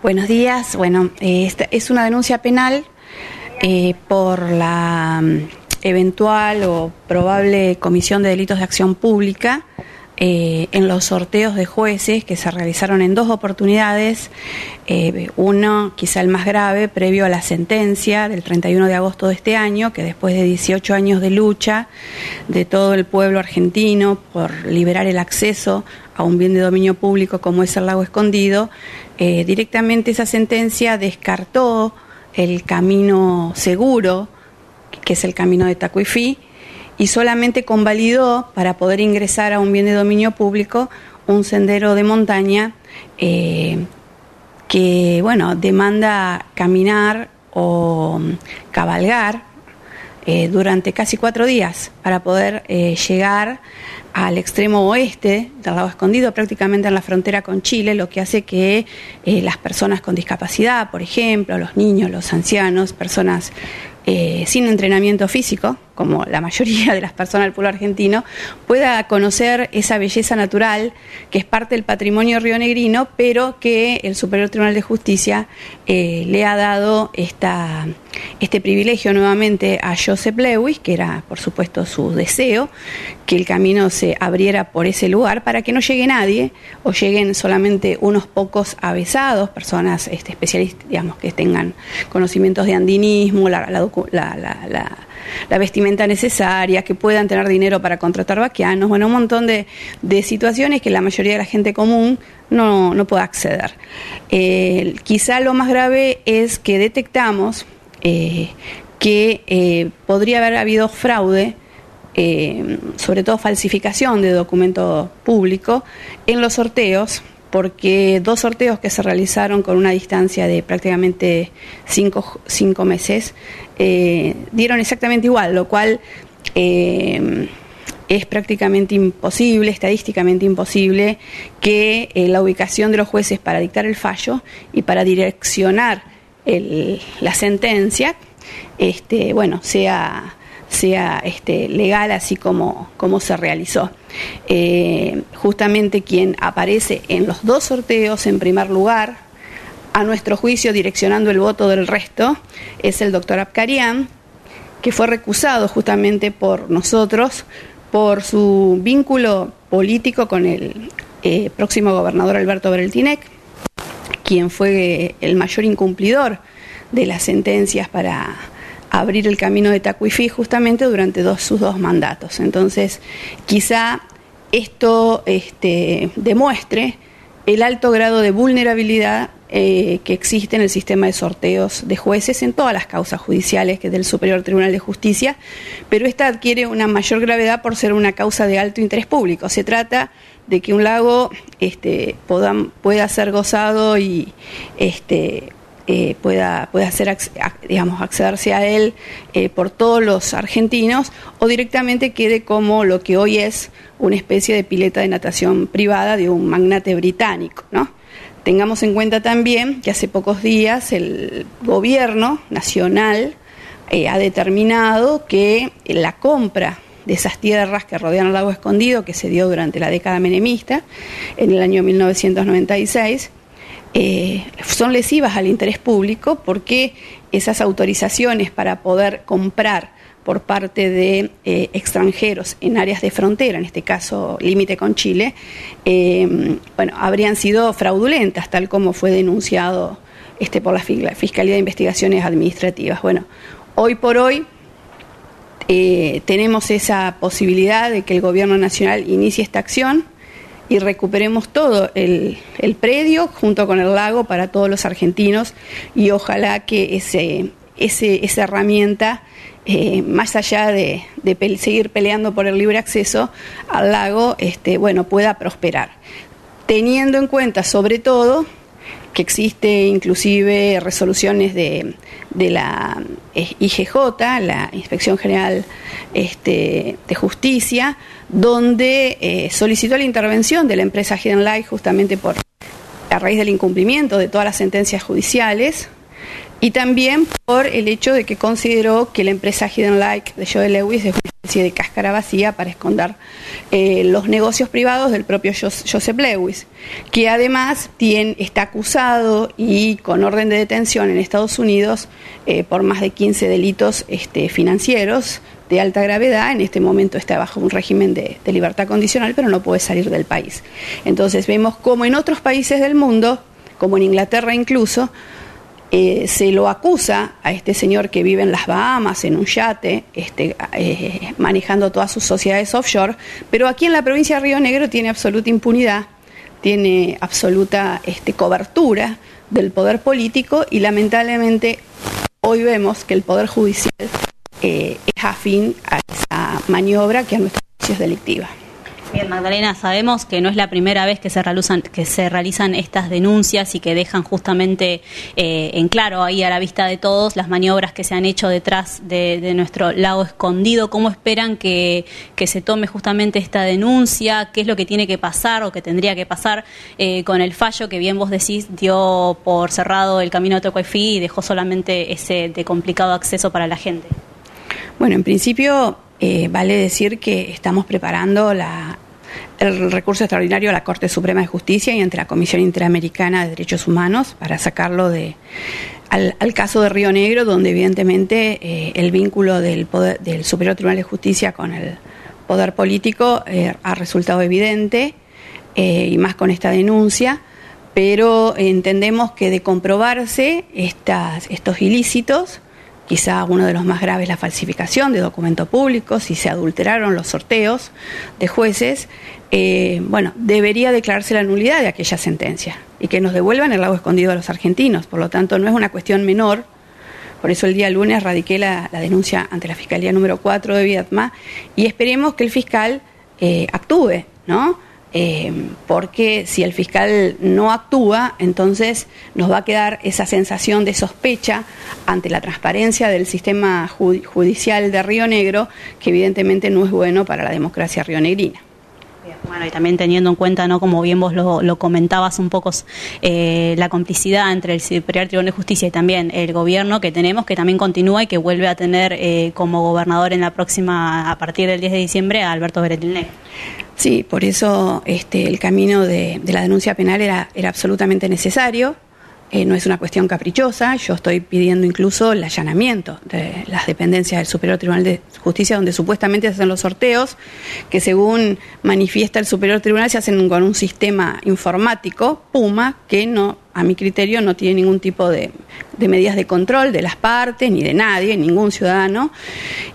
Buenos días. Bueno, eh, esta es una denuncia penal eh, por la mm, eventual o probable comisión de delitos de acción pública eh, en los sorteos de jueces que se realizaron en dos oportunidades, eh, uno quizá el más grave, previo a la sentencia del 31 de agosto de este año, que después de 18 años de lucha de todo el pueblo argentino por liberar el acceso a un bien de dominio público como es el lago escondido, eh, directamente esa sentencia descartó el camino seguro, que es el camino de Tacuifí, y solamente convalidó para poder ingresar a un bien de dominio público un sendero de montaña eh, que, bueno, demanda caminar o cabalgar eh, durante casi cuatro días para poder eh, llegar al extremo oeste del lago escondido, prácticamente en la frontera con Chile, lo que hace que las personas con discapacidad, por ejemplo, los niños, los ancianos, personas sin entrenamiento físico, como la mayoría de las personas del pueblo argentino, pueda conocer esa belleza natural que es parte del patrimonio rionegrino, pero que el Superior Tribunal de Justicia eh, le ha dado esta, este privilegio nuevamente a Joseph Lewis, que era por supuesto su deseo, que el camino se abriera por ese lugar para que no llegue nadie o lleguen solamente unos pocos avesados, personas este, especialistas, digamos, que tengan conocimientos de andinismo, la, la, la la vestimenta necesaria, que puedan tener dinero para contratar vaquianos, bueno, un montón de, situaciones que la mayoría de la gente común no, no puede acceder. Eh, quizá lo más grave es que detectamos eh, que eh, podría haber habido fraude, sobre todo falsificación de documento público, en los sorteos porque dos sorteos que se realizaron con una distancia de prácticamente cinco, cinco meses eh, dieron exactamente igual, lo cual eh, es prácticamente imposible, estadísticamente imposible, que eh, la ubicación de los jueces para dictar el fallo y para direccionar la sentencia, este, bueno, sea sea este, legal así como, como se realizó. Eh, justamente quien aparece en los dos sorteos en primer lugar, a nuestro juicio direccionando el voto del resto, es el doctor Abkarian, que fue recusado justamente por nosotros por su vínculo político con el eh, próximo gobernador Alberto Bereltinec, quien fue el mayor incumplidor de las sentencias para abrir el camino de Tacuifí justamente durante sus dos mandatos. Entonces, quizá esto este, demuestre el alto grado de vulnerabilidad eh, que existe en el sistema de sorteos de jueces en todas las causas judiciales que del Superior Tribunal de Justicia, pero esta adquiere una mayor gravedad por ser una causa de alto interés público. Se trata de que un lago este, pueda ser gozado y este, eh, pueda, pueda hacer, digamos, accederse a él eh, por todos los argentinos o directamente quede como lo que hoy es una especie de pileta de natación privada de un magnate británico, ¿no? Tengamos en cuenta también que hace pocos días el gobierno nacional eh, ha determinado que la compra de esas tierras que rodean el lago escondido, que se dio durante la década menemista, en el año 1996, eh, son lesivas al interés público porque esas autorizaciones para poder comprar por parte de eh, extranjeros en áreas de frontera, en este caso límite con Chile, eh, bueno, habrían sido fraudulentas, tal como fue denunciado este, por la Fiscalía de Investigaciones Administrativas. Bueno, hoy por hoy tenemos esa posibilidad de que el Gobierno Nacional inicie esta acción y recuperemos todo el, predio junto con el lago para todos los argentinos y ojalá que ese, ese esa herramienta, eh, más allá de, seguir peleando por el libre acceso al lago, este, bueno, pueda prosperar. Teniendo en cuenta sobre todo que existe inclusive resoluciones de, de la eh, IGJ, la Inspección General este, de Justicia, donde eh, solicitó la intervención de la empresa Hidden Light justamente por a raíz del incumplimiento de todas las sentencias judiciales y también por el hecho de que consideró que la empresa Hidden Like de Joe Lewis es una especie de cáscara vacía para esconder eh, los negocios privados del propio Joseph Lewis, que además tiene, está acusado y con orden de detención en Estados Unidos eh, por más de 15 delitos este, financieros de alta gravedad, en este momento está bajo un régimen de, de libertad condicional, pero no puede salir del país. Entonces vemos como en otros países del mundo, como en Inglaterra incluso, eh, se lo acusa a este señor que vive en las Bahamas en un yate, este, eh, manejando todas sus sociedades offshore, pero aquí en la provincia de Río Negro tiene absoluta impunidad, tiene absoluta este, cobertura del poder político y lamentablemente hoy vemos que el poder judicial eh, es afín a esa maniobra que a nuestra es delictiva. Bien, Magdalena, sabemos que no es la primera vez que se realizan, que se realizan estas denuncias y que dejan justamente eh, en claro ahí a la vista de todos las maniobras que se han hecho detrás de, nuestro lago escondido. ¿Cómo esperan que, se tome justamente esta denuncia? ¿Qué es lo que tiene que pasar o que tendría que pasar eh, con el fallo que bien vos decís dio por cerrado el camino de Tocuayfí y dejó solamente ese de complicado acceso para la gente? Bueno, en principio eh, vale decir que estamos preparando el recurso extraordinario a la Corte Suprema de Justicia y ante la Comisión Interamericana de Derechos Humanos para sacarlo de, al, caso de Río Negro, donde evidentemente eh, el vínculo del, del Superior Tribunal de Justicia con el poder político eh, ha resultado evidente y más con esta denuncia pero entendemos que de comprobarse estas, estos ilícitos, quizá uno de los más graves, la falsificación de documentos públicos, si se adulteraron los sorteos de jueces, eh, bueno, debería declararse la nulidad de aquella sentencia y que nos devuelvan el lago escondido a los argentinos. Por lo tanto, no es una cuestión menor. Por eso el día lunes radiqué la, denuncia ante la Fiscalía número 4 de Vietma y esperemos que el fiscal eh, actúe, ¿no? Eh, porque si el fiscal no actúa, entonces nos va a quedar esa sensación de sospecha ante la transparencia del sistema judicial de Río Negro, que evidentemente no es bueno para la democracia rionegrina. Bueno, y también teniendo en cuenta, ¿no? como bien vos lo, comentabas un poco, eh, la complicidad entre el Superior Tribunal de Justicia y también el gobierno que tenemos, que también continúa y que vuelve a tener eh, como gobernador en la próxima, a partir del 10 de diciembre, a Alberto Beretilne. Sí, por eso este, el camino de, la denuncia penal era, era absolutamente necesario. Eh, no es una cuestión caprichosa, yo estoy pidiendo incluso el allanamiento de las dependencias del Superior Tribunal de Justicia, donde supuestamente se hacen los sorteos, que según manifiesta el Superior Tribunal se hacen con un sistema informático, PUMA, que no, a mi criterio, no tiene ningún tipo de, medidas de control de las partes, ni de nadie, ningún ciudadano,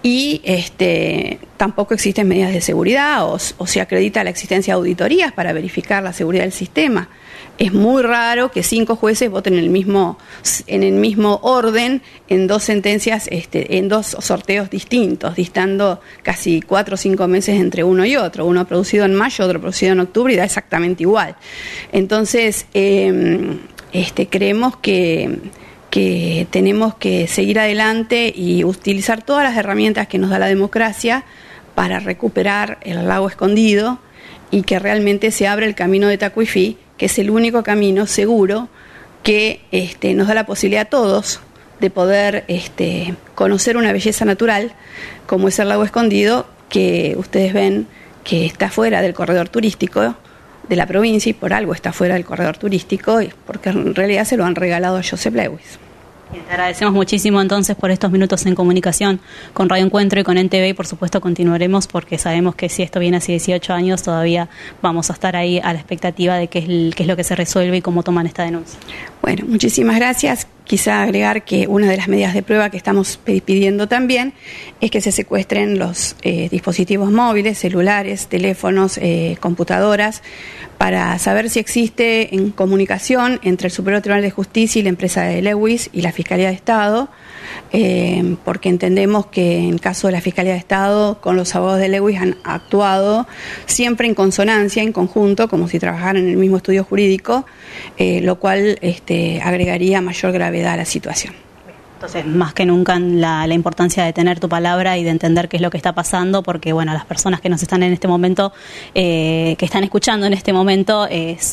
y este, tampoco existen medidas de seguridad o, o se acredita la existencia de auditorías para verificar la seguridad del sistema es muy raro que cinco jueces voten en el mismo, en el mismo orden en dos sentencias, este, en dos sorteos distintos, distando casi cuatro o cinco meses entre uno y otro. Uno producido en mayo, otro producido en octubre y da exactamente igual. Entonces, em, este, creemos que que tenemos que seguir adelante y utilizar todas las herramientas que nos da la democracia para recuperar el lago escondido y que realmente se abra el camino de Tacuifí que es el único camino seguro que este, nos da la posibilidad a todos de poder este, conocer una belleza natural como es el lago escondido, que ustedes ven que está fuera del corredor turístico de la provincia y por algo está fuera del corredor turístico, porque en realidad se lo han regalado a Joseph Lewis. Te agradecemos muchísimo entonces por estos minutos en comunicación con Radio Encuentro y con NTV y por supuesto continuaremos porque sabemos que si esto viene hace 18 años todavía vamos a estar ahí a la expectativa de qué es, qué es lo que se resuelve y cómo toman esta denuncia. Bueno, muchísimas gracias. Quizá agregar que una de las medidas de prueba que estamos pidiendo también es que se secuestren los eh, dispositivos móviles, celulares, teléfonos, eh, computadoras, para saber si existe en comunicación entre el Superior Tribunal de Justicia y la empresa de Lewis y la Fiscalía de Estado, eh, porque entendemos que en caso de la Fiscalía de Estado, con los abogados de Lewis han actuado siempre en consonancia, en conjunto, como si trabajaran en el mismo estudio jurídico, lo cual este, agregaría mayor gravedad da la situación. Entonces, más que nunca la, importancia de tener tu palabra y de entender qué es lo que está pasando, porque bueno, las personas que nos están en este momento, eh, que están escuchando en este momento,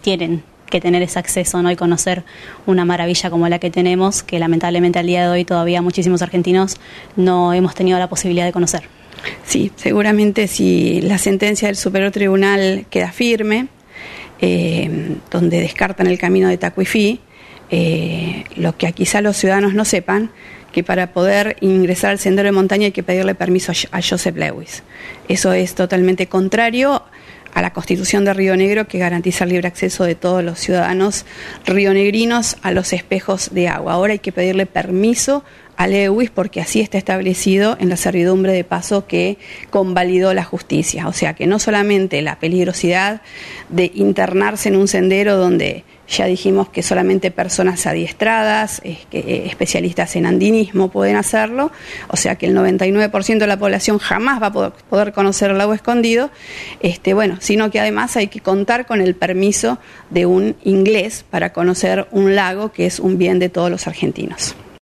tienen que tener ese acceso ¿no? y conocer una maravilla como la que tenemos, que lamentablemente al día de hoy todavía muchísimos argentinos no hemos tenido la posibilidad de conocer. Sí, seguramente si la sentencia del Superior Tribunal queda firme, eh, donde descartan el camino de Tacuifí, eh, lo que quizá los ciudadanos no sepan, que para poder ingresar al sendero de montaña hay que pedirle permiso a Joseph Lewis. Eso es totalmente contrario a la Constitución de Río Negro que garantiza el libre acceso de todos los ciudadanos rionegrinos a los espejos de agua. Ahora hay que pedirle permiso a Lewis porque así está establecido en la servidumbre de paso que convalidó la justicia. O sea que no solamente la peligrosidad de internarse en un sendero donde ya dijimos que solamente personas adiestradas, eh, especialistas en andinismo pueden hacerlo, o sea que el 99% de la población jamás va a poder, conocer el lago escondido, este, bueno, sino que además hay que contar con el permiso de un inglés para conocer un lago que es un bien de todos los argentinos.